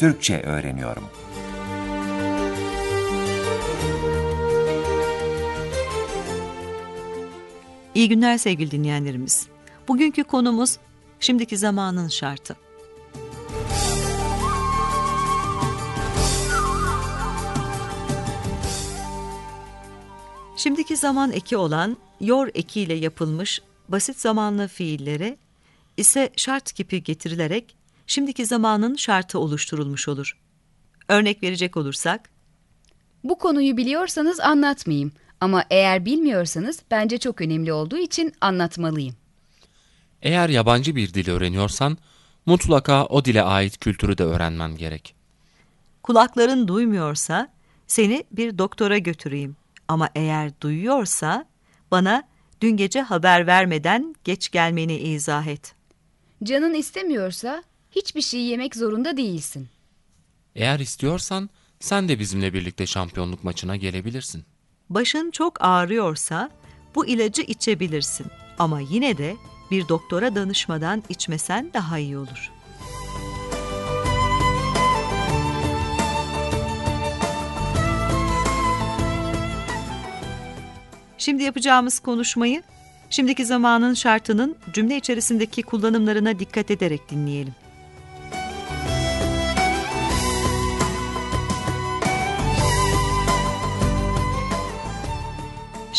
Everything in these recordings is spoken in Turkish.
Türkçe öğreniyorum. İyi günler sevgili dinleyenlerimiz. Bugünkü konumuz şimdiki zamanın şartı. Şimdiki zaman eki olan yor ekiyle yapılmış basit zamanlı fiillere ise şart kipi getirilerek şimdiki zamanın şartı oluşturulmuş olur. Örnek verecek olursak, Bu konuyu biliyorsanız anlatmayayım ama eğer bilmiyorsanız bence çok önemli olduğu için anlatmalıyım. Eğer yabancı bir dil öğreniyorsan mutlaka o dile ait kültürü de öğrenmen gerek. kulakların duymuyorsa seni bir doktora götüreyim. Ama eğer duyuyorsa bana dün gece haber vermeden geç gelmeni izah et. Canın istemiyorsa hiçbir şey yemek zorunda değilsin. Eğer istiyorsan sen de bizimle birlikte şampiyonluk maçına gelebilirsin. Başın çok ağrıyorsa bu ilacı içebilirsin. Ama yine de bir doktora danışmadan içmesen daha iyi olur. Şimdi yapacağımız konuşmayı şimdiki zamanın şartının cümle içerisindeki kullanımlarına dikkat ederek dinleyelim.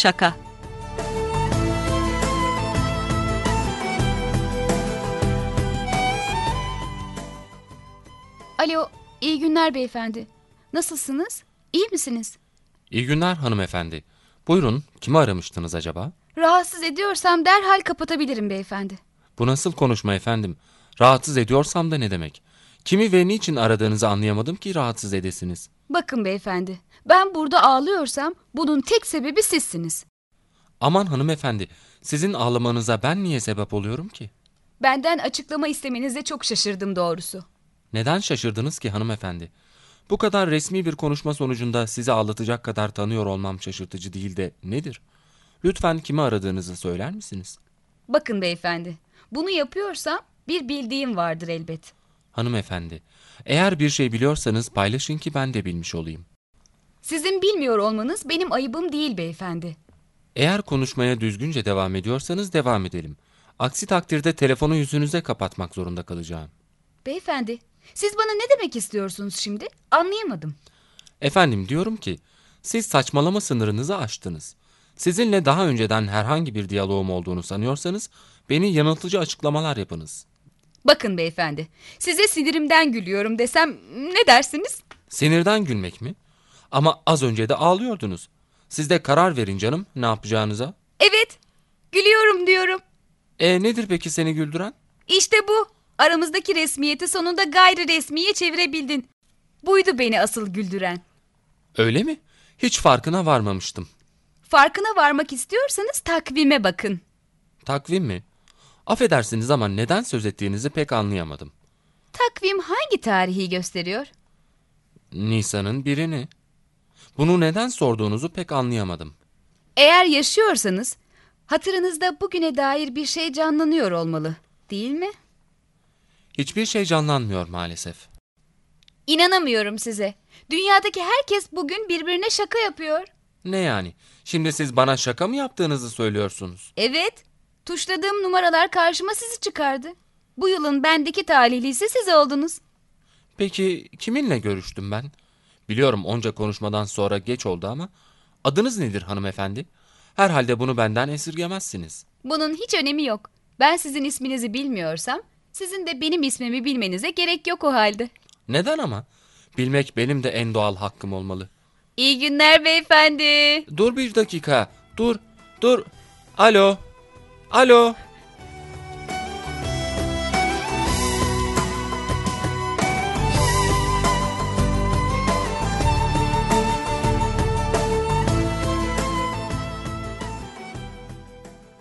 Şaka Alo, iyi günler beyefendi. Nasılsınız? İyi misiniz? İyi günler hanımefendi. Buyurun, kimi aramıştınız acaba? Rahatsız ediyorsam derhal kapatabilirim beyefendi. Bu nasıl konuşma efendim? Rahatsız ediyorsam da ne demek? Kimi ve niçin aradığınızı anlayamadım ki rahatsız edesiniz. Bakın beyefendi, ben burada ağlıyorsam bunun tek sebebi sizsiniz. Aman hanımefendi, sizin ağlamanıza ben niye sebep oluyorum ki? Benden açıklama istemenize çok şaşırdım doğrusu. Neden şaşırdınız ki hanımefendi? Bu kadar resmi bir konuşma sonucunda sizi ağlatacak kadar tanıyor olmam şaşırtıcı değil de nedir? Lütfen kimi aradığınızı söyler misiniz? Bakın beyefendi, bunu yapıyorsam bir bildiğim vardır elbet. Hanımefendi, eğer bir şey biliyorsanız paylaşın ki ben de bilmiş olayım. Sizin bilmiyor olmanız benim ayıbım değil beyefendi. Eğer konuşmaya düzgünce devam ediyorsanız devam edelim. Aksi takdirde telefonu yüzünüze kapatmak zorunda kalacağım. Beyefendi, siz bana ne demek istiyorsunuz şimdi? Anlayamadım. Efendim diyorum ki, siz saçmalama sınırınızı aştınız. Sizinle daha önceden herhangi bir diyaloğum olduğunu sanıyorsanız, beni yanıltıcı açıklamalar yapınız. Bakın beyefendi, size sinirimden gülüyorum desem ne dersiniz? Sinirden gülmek mi? Ama az önce de ağlıyordunuz. Siz de karar verin canım ne yapacağınıza. Evet, gülüyorum diyorum. E nedir peki seni güldüren? İşte bu. Aramızdaki resmiyeti sonunda gayri resmiye çevirebildin. Buydu beni asıl güldüren. Öyle mi? Hiç farkına varmamıştım. Farkına varmak istiyorsanız takvime bakın. Takvim mi? Affedersiniz ama neden söz ettiğinizi pek anlayamadım. Takvim hangi tarihi gösteriyor? Nisan'ın birini. Bunu neden sorduğunuzu pek anlayamadım. Eğer yaşıyorsanız hatırınızda bugüne dair bir şey canlanıyor olmalı, değil mi? Hiçbir şey canlanmıyor maalesef. İnanamıyorum size. Dünyadaki herkes bugün birbirine şaka yapıyor. Ne yani? Şimdi siz bana şaka mı yaptığınızı söylüyorsunuz? Evet, tuşladığım numaralar karşıma sizi çıkardı. Bu yılın bendeki talihlisi siz oldunuz. Peki kiminle görüştüm ben? Biliyorum onca konuşmadan sonra geç oldu ama adınız nedir hanımefendi? Herhalde bunu benden esirgemezsiniz. Bunun hiç önemi yok. Ben sizin isminizi bilmiyorsam, sizin de benim ismimi bilmenize gerek yok o halde. Neden ama? Bilmek benim de en doğal hakkım olmalı. İyi günler beyefendi. Dur bir dakika. Dur. Dur. Alo. Alo.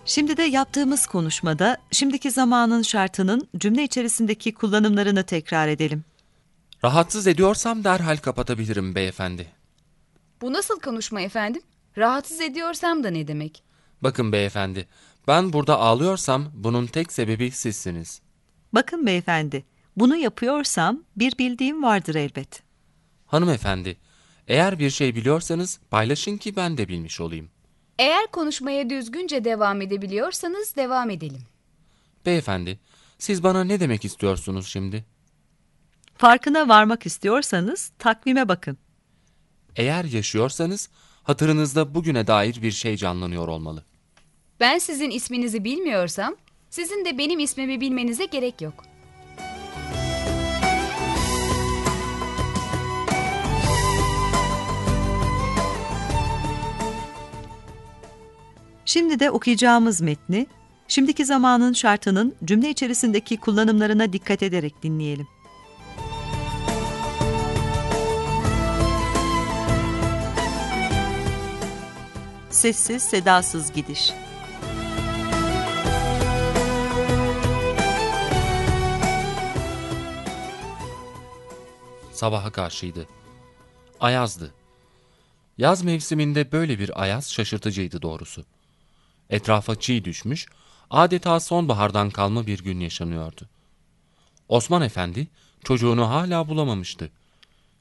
Şimdi de yaptığımız konuşmada şimdiki zamanın şartının cümle içerisindeki kullanımlarını tekrar edelim. Rahatsız ediyorsam derhal kapatabilirim beyefendi. Bu nasıl konuşma efendim? Rahatsız ediyorsam da ne demek? Bakın beyefendi, ben burada ağlıyorsam bunun tek sebebi sizsiniz. Bakın beyefendi, Bunu yapıyorsam bir bildiğim vardır elbet. Hanımefendi, eğer bir şey biliyorsanız paylaşın ki ben de bilmiş olayım. Eğer konuşmaya düzgünce devam edebiliyorsanız devam edelim. Beyefendi, siz bana ne demek istiyorsunuz şimdi? Farkına varmak istiyorsanız takvime bakın. Eğer yaşıyorsanız hatırınızda bugüne dair bir şey canlanıyor olmalı. Ben sizin isminizi bilmiyorsam, sizin de benim ismimi bilmenize gerek yok. Şimdi de okuyacağımız metni, şimdiki zamanın şartının cümle içerisindeki kullanımlarına dikkat ederek dinleyelim. Sessiz, sedasız gidiş. Sabaha karşıydı. Ayazdı. Yaz mevsiminde böyle bir ayaz şaşırtıcıydı doğrusu. Etrafa çiğ düşmüş, adeta sonbahardan kalma bir gün yaşanıyordu. Osman Efendi çocuğunu hala bulamamıştı.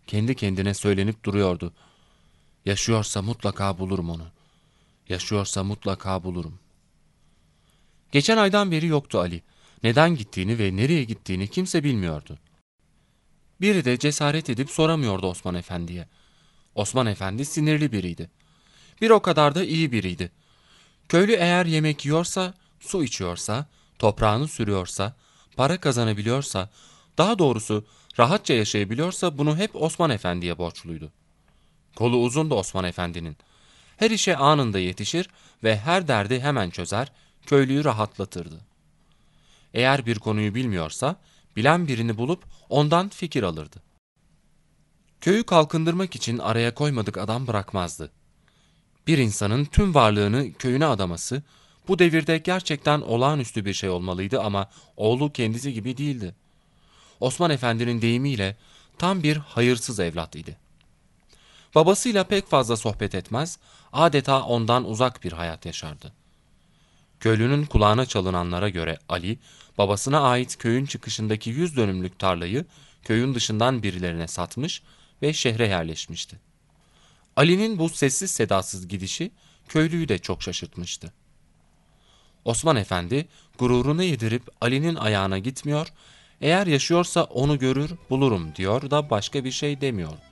Kendi kendine söylenip duruyordu. Yaşıyorsa mutlaka bulurum onu. Yaşıyorsa mutlaka bulurum. Geçen aydan beri yoktu Ali. Neden gittiğini ve nereye gittiğini kimse bilmiyordu. Biri de cesaret edip soramıyordu Osman Efendi'ye. Osman Efendi sinirli biriydi. Bir o kadar da iyi biriydi. Köylü eğer yemek yiyorsa, su içiyorsa, toprağını sürüyorsa, para kazanabiliyorsa, daha doğrusu rahatça yaşayabiliyorsa bunu hep Osman Efendi'ye borçluydu. Kolu uzundu Osman Efendi'nin. Her işe anında yetişir ve her derdi hemen çözer, köylüyü rahatlatırdı. Eğer bir konuyu bilmiyorsa, bilen birini bulup ondan fikir alırdı. Köyü kalkındırmak için araya koymadık adam bırakmazdı. Bir insanın tüm varlığını köyüne adaması, bu devirde gerçekten olağanüstü bir şey olmalıydı ama oğlu kendisi gibi değildi. Osman Efendi'nin deyimiyle tam bir hayırsız evlat idi. Babasıyla pek fazla sohbet etmez, adeta ondan uzak bir hayat yaşardı. Köylünün kulağına çalınanlara göre Ali, babasına ait köyün çıkışındaki yüz dönümlük tarlayı köyün dışından birilerine satmış ve şehre yerleşmişti. Ali'nin bu sessiz sedasız gidişi köylüyü de çok şaşırtmıştı. Osman Efendi gururunu yedirip Ali'nin ayağına gitmiyor, eğer yaşıyorsa onu görür bulurum diyor da başka bir şey demiyor.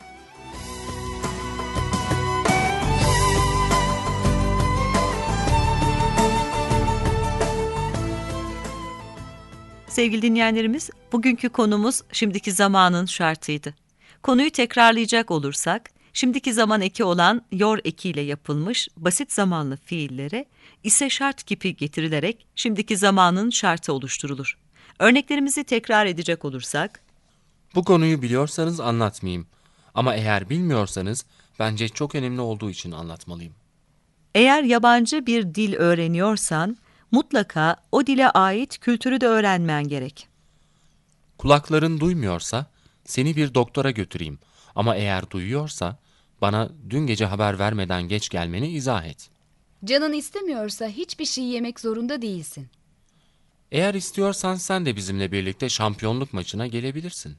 Sevgili dinleyenlerimiz, bugünkü konumuz şimdiki zamanın şartıydı. Konuyu tekrarlayacak olursak, şimdiki zaman eki olan yor ekiyle yapılmış basit zamanlı fiillere ise şart kipi getirilerek şimdiki zamanın şartı oluşturulur. Örneklerimizi tekrar edecek olursak, Bu konuyu biliyorsanız anlatmayayım. Ama eğer bilmiyorsanız bence çok önemli olduğu için anlatmalıyım. eğer yabancı bir dil öğreniyorsan, mutlaka o dile ait kültürü de öğrenmen gerek. Kulakların duymuyorsa seni bir doktora götüreyim. Ama eğer duyuyorsa bana dün gece haber vermeden geç gelmeni izah et. Canın istemiyorsa hiçbir şey yemek zorunda değilsin. Eğer istiyorsan sen de bizimle birlikte şampiyonluk maçına gelebilirsin.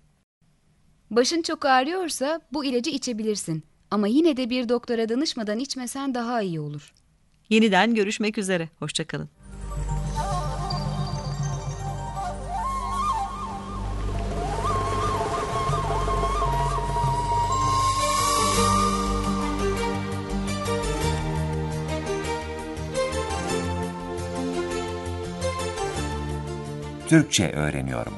Başın çok ağrıyorsa bu ilacı içebilirsin. Ama yine de bir doktora danışmadan içmesen daha iyi olur. Yeniden görüşmek üzere, hoşçakalın. Türkçe öğreniyorum.